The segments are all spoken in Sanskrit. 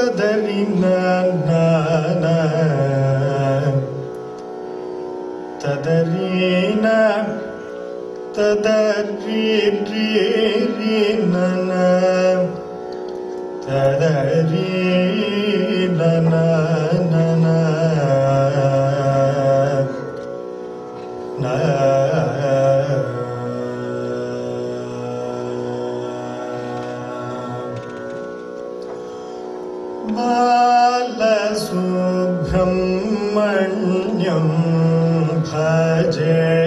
تدرينا تدرينا تدرينا تدرينا बालसुब्रह्मण्यं भजेहं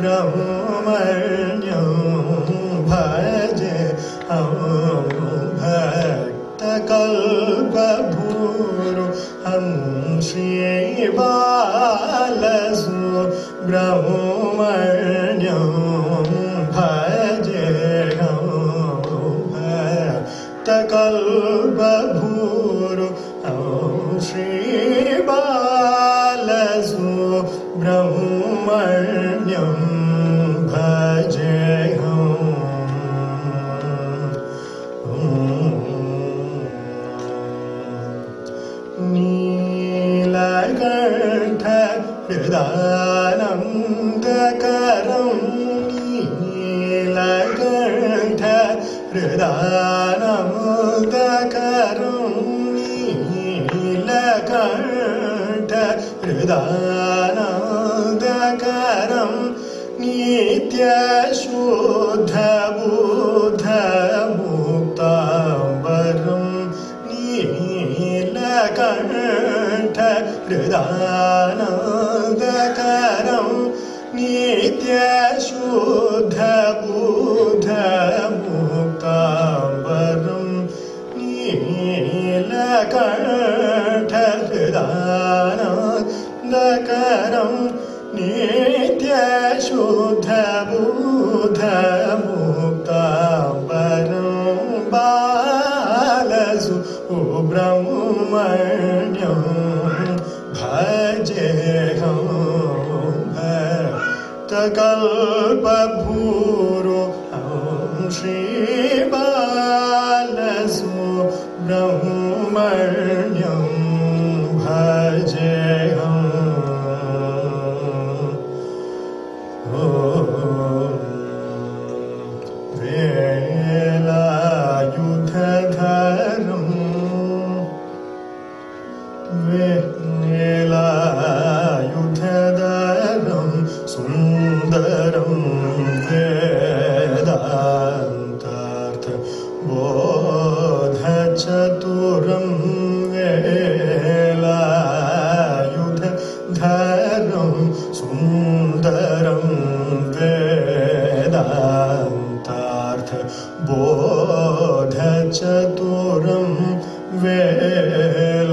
ब्रह्मण्यं भज भक्तकल्पभूरु हं श्रीबालसु ब्रह्मण्यं भज हं श्रीबालसु हृदानन्दकरं नीलकण्ठ हृदानन्दकरं नीलकण्ठ हृदानन्दकरं हृदानन्दकरं नित्यशुद्धबुद्धमुक्ताम्बरं नीलकण्ठ हृदानन्दकरं नित्यशुद्धबुद्धमुक्ताम्बरं बालसु ब्रह्मण्यं भक्तकल्पभूरो बोधचतुरं वेलायुधरं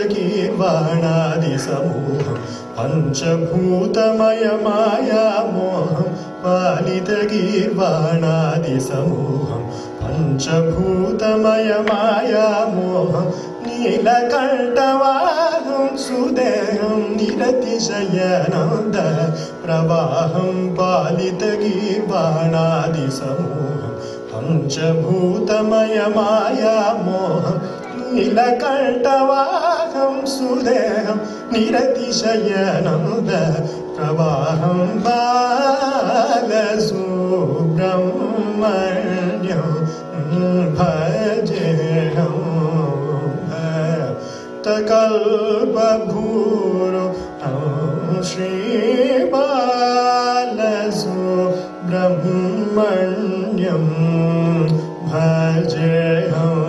पालितगीर्वाणादिसमूहं पञ्चभूतमयमायामोहं पालितगीर्वाणादिसमूहं पञ्चभूतमयमायामोहं नीलकण्ठवाहं सुदेहं निरतिशयनन्द प्रवाहं पालितगीर्वाणादिसमूहं पञ्चभूतमय नीलकण्ठवाहं सुदेहं निरतिशयनन्द प्रवाहं बालसुब्रह्मण्यं भजेऽहं भक्तकल्पभूरो श्रीबालसु ब्रह्मण्यं भजेऽहम्